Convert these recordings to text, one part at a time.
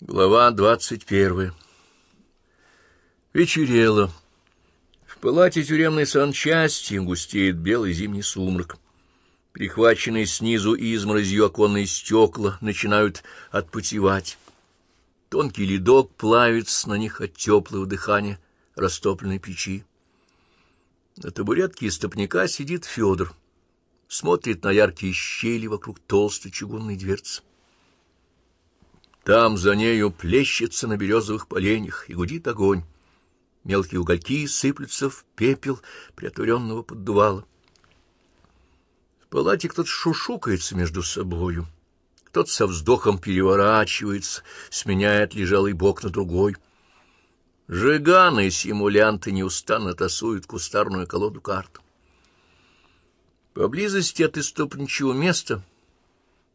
Глава двадцать первая Вечерело. В палате тюремной санчасти густеет белый зимний сумрак. Прихваченные снизу изморозью оконные стекла начинают отпотевать. Тонкий ледок плавится на них от теплого дыхания растопленной печи. На табуретке из стопника сидит Федор, смотрит на яркие щели вокруг толстой чугунной дверцы. Там за нею плещется на березовых поленьях и гудит огонь. Мелкие угольки сыплются в пепел приотворенного поддувала. В палате кто-то шушукается между собою. Кто-то со вздохом переворачивается, сменяет лежалый бок на другой. Жиганы и симулянты неустанно тасуют кустарную колоду карт. Поблизости от истопничьего места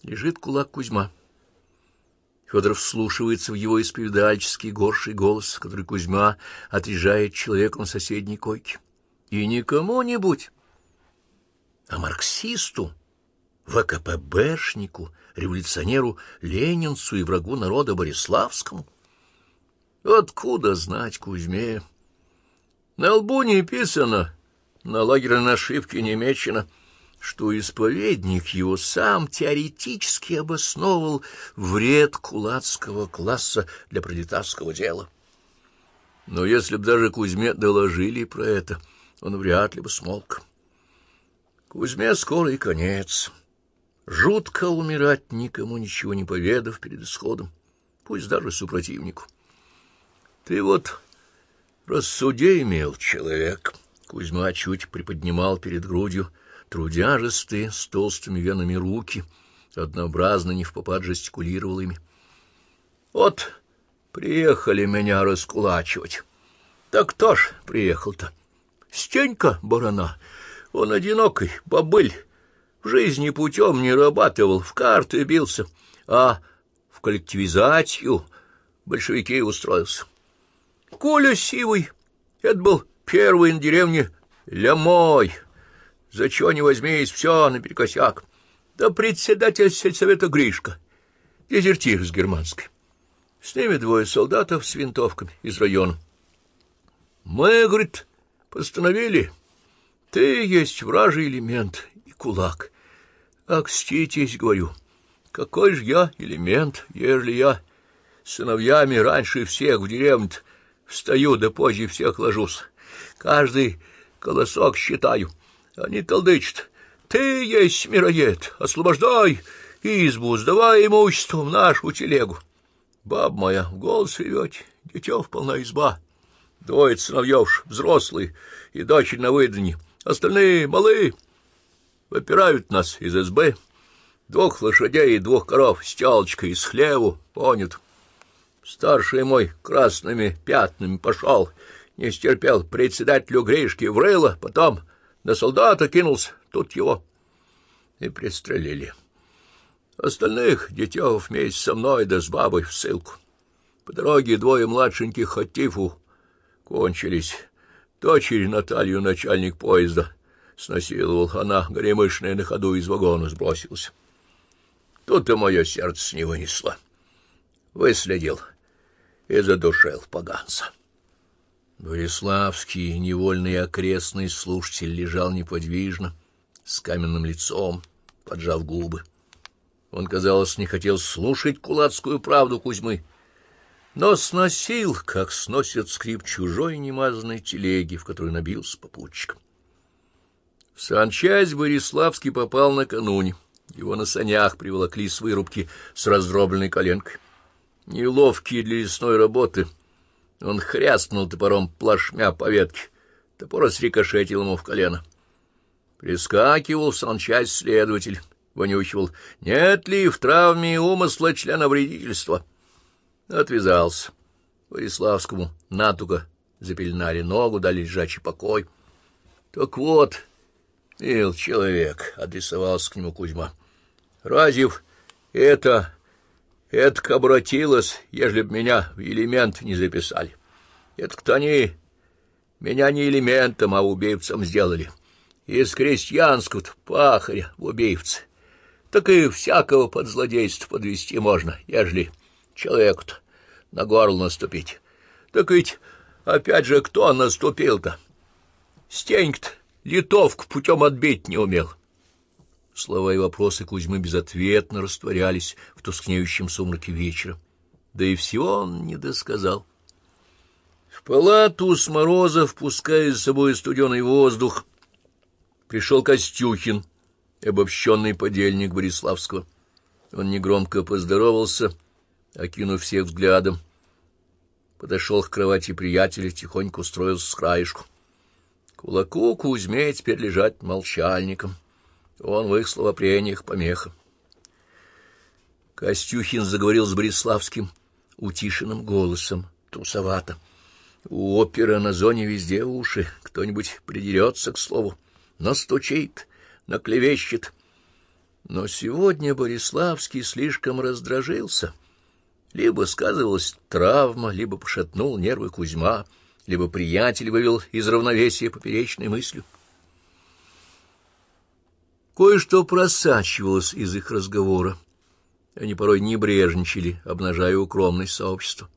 лежит кулак Кузьма. Федор вслушивается в его исповедальческий горший голос, который Кузьма отрежает человеку на соседней койке. И не кому-нибудь, а марксисту, ВКПБшнику, революционеру Ленинцу и врагу народа Бориславскому. Откуда знать Кузьме? На лбу не писано, на лагерной ошибке не мечено — что исповедник его сам теоретически обосновывал вред кулацкого класса для пролетарского дела. Но если б даже Кузьме доложили про это, он вряд ли бы смолк. Кузьме скоро и конец. Жутко умирать, никому ничего не поведав перед исходом, пусть даже супротивнику. Ты вот рассуди имел человек. Кузьма чуть приподнимал перед грудью трудяжестые, с толстыми венами руки, однообразно не в попад жестикулировал ими. Вот приехали меня раскулачивать. Так кто ж приехал-то? Стенька барана. Он одинокий, бобыль. В жизни путем не рабатывал, в карты бился, а в коллективизацию большевики устроился. Коля Сивый, это был первый на деревне Лямой, за чего не возьмись, все наперекосяк. Да председатель сельсовета Гришка, дезертир с германской. С ними двое солдатов с винтовками из района. Мы, говорит, постановили, ты есть вражий элемент и кулак. Окститесь, говорю, какой же я элемент, ежели я сыновьями раньше всех в деревне встаю, да позже всех ложусь. Каждый колосок считаю — они толдычат. Ты есть мироед, освобождай избу, сдавай имущество в нашу телегу. Баб моя в голос ревете, детев полна изба. Двое сыновьев взрослые и дочери на выданье, остальные малые. Выпирают нас из избы. Двух лошадей и двух коров с телочкой из хлеву, понят. Старший мой красными пятнами пошел, не стерпел председателю Гришки врыло, потом на солдата кинулся, тут его и пристрелили. Остальных детев вместе со мной да с бабой в ссылку. По дороге двое младшеньких Хатифу кончились. Дочери Наталью начальник поезда снасиловал. Она, горемышная, на ходу из вагона сбросилась. Тут и мое сердце не вынесло. Выследил и задушил поганца. Бориславский, невольный окрестный слушатель, лежал неподвижно, с каменным лицом, поджав губы. Он, казалось, не хотел слушать кулацкую правду Кузьмы, но сносил, как сносит скрип чужой немазанной телеги, в которую набился попутчиком. В санчасть Бориславский попал накануне. Его на санях приволокли с вырубки с раздробленной коленкой. Неловкие для лесной работы — он хряснул топором плашмя по ветке. Топор срикошетил ему в колено. Прискакивал в санчасть следователь, вонючивал. Нет ли в травме умысла члена вредительства? Отвязался. Бориславскому натуго запеленали ногу, дали лежачий покой. Так вот, мил человек, — адресовался к нему Кузьма, — Разив это это обратилось, ежели б меня в элемент не записали. Это кто они меня не элементом, а убийцем сделали. Из крестьянского пахаря в убийце. Так и всякого под злодейство подвести можно, ежели человеку-то на горло наступить. Так ведь опять же кто наступил-то? Стеньк-то литовку путем отбить не умел. Слова и вопросы Кузьмы безответно растворялись в тускнеющем сумраке вечера. Да и всего он не досказал. В палату с мороза, впуская с собой студеный воздух, пришел Костюхин, обобщенный подельник Бориславского. Он негромко поздоровался, окинув всех взглядом. Подошел к кровати приятеля, тихонько устроился с краешку. Кулаку Кузьме теперь лежать молчальником. Он в их словопрениях помеха. Костюхин заговорил с Бориславским утишенным голосом, трусовато. У опера на зоне везде уши, кто-нибудь придерется к слову, настучит, наклевещет. Но сегодня Бориславский слишком раздражился. Либо сказывалась травма, либо пошатнул нервы Кузьма, либо приятель вывел из равновесия поперечной мыслью. Кое-что просачивалось из их разговора. Они порой небрежничали, обнажая укромность сообщества.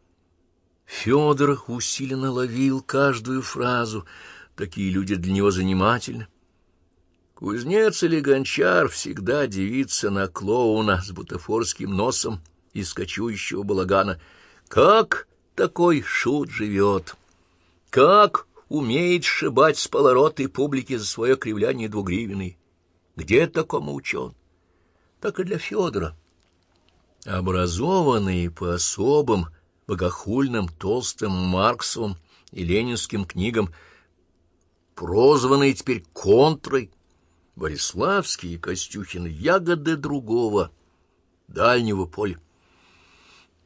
Федор усиленно ловил каждую фразу. Такие люди для него занимательны. Кузнец или гончар всегда девится на клоуна с бутафорским носом и скачующего балагана. Как такой шут живет? Как умеет сшибать с полоротой публики за свое кривляние двугривенной? Где такому учен? Так и для Федора. Образованные по особым, богохульным, толстым Марксовым и ленинским книгам, прозванные теперь контрой, Бориславский и Костюхин — ягоды другого, дальнего поля.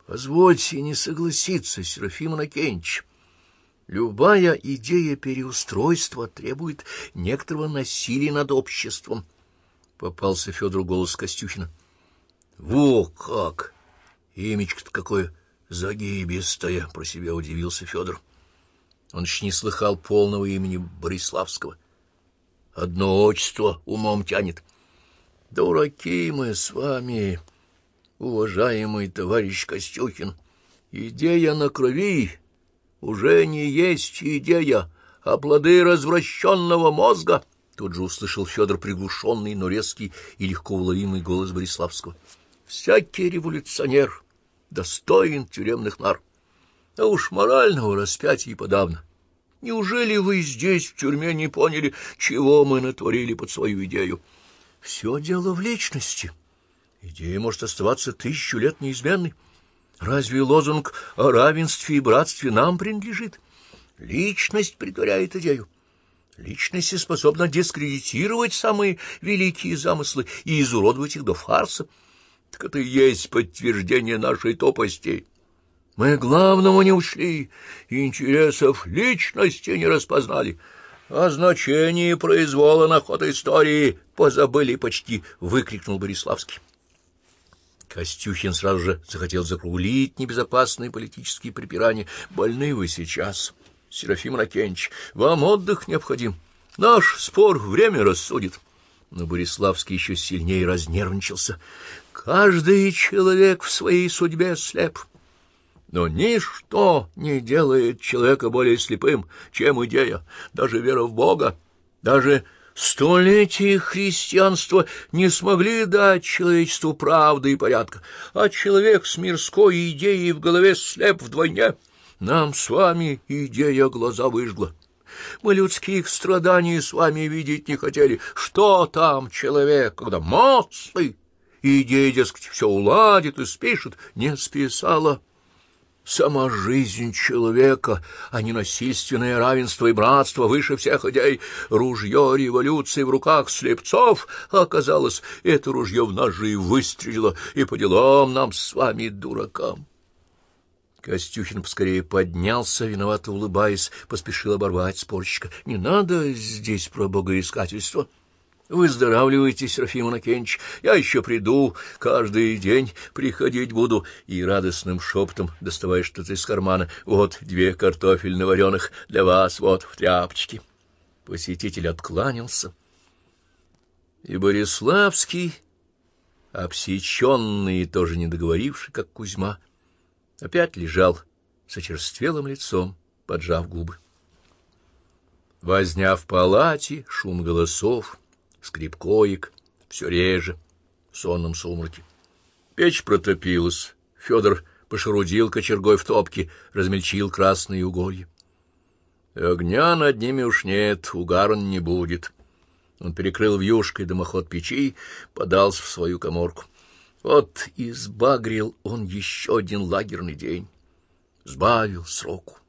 Позвольте не согласиться, Серафим Иннокенич. Любая идея переустройства требует некоторого насилия над обществом — Попался Федору голос Костюхина. — Во как! Имечко-то какое загибистое! — про себя удивился Федор. Он еще не слыхал полного имени Бориславского. Одно отчество умом тянет. Дураки мы с вами, уважаемый товарищ Костюхин. Идея на крови уже не есть идея, а плоды развращенного мозга — Тут же услышал Федор приглушенный, но резкий и легко уловимый голос Бориславского. «Всякий революционер достоин тюремных нар, а уж морального распятия и подавно. Неужели вы здесь, в тюрьме, не поняли, чего мы натворили под свою идею? Все дело в личности. Идея может оставаться тысячу лет неизменной. Разве лозунг о равенстве и братстве нам принадлежит? Личность притворяет идею. Личность способна дискредитировать самые великие замыслы и изуродовать их до фарса. Так это и есть подтверждение нашей топости. Мы главного не ушли, интересов личности не распознали, о значении произвола на ход истории позабыли почти, — выкрикнул Бориславский. Костюхин сразу же захотел закруглить небезопасные политические припирания. Больны вы сейчас. — Серафим Ракенч, вам отдых необходим. Наш спор время рассудит. Но Бориславский еще сильнее разнервничался. Каждый человек в своей судьбе слеп. Но ничто не делает человека более слепым, чем идея, даже вера в Бога, даже Столетия христианства не смогли дать человечеству правды и порядка, а человек с мирской идеей в голове слеп вдвойне — нам с вами идея глаза выжгла. Мы людских страданий с вами видеть не хотели. Что там человек, когда молодцы? Идея, дескать, все уладит и спишет, не списала. Сама жизнь человека, а не насильственное равенство и братство выше всех идей. Ружье революции в руках слепцов оказалось, это ружье в нас же и выстрелило, и по делам нам с вами, дуракам. Костюхин поскорее поднялся, виновато улыбаясь, поспешил оборвать спорщика. — Не надо здесь про богоискательство. Выздоравливайте, Серафим Иннокенич, я еще приду, каждый день приходить буду. И радостным шепотом, доставая что-то из кармана, вот две картофель вареных для вас, вот в тряпочке. Посетитель откланялся. И Бориславский, обсеченный и тоже не договоривший, как Кузьма, — опять лежал с очерствелым лицом, поджав губы. Возня в палате, шум голосов, скрип коек, все реже, в сонном сумраке. Печь протопилась, Федор пошерудил кочергой в топке, размельчил красные уголья. Огня над ними уж нет, угар не будет. Он перекрыл вьюшкой дымоход печи, подался в свою коморку. Вот избагрил он еще один лагерный день. Сбавил сроку.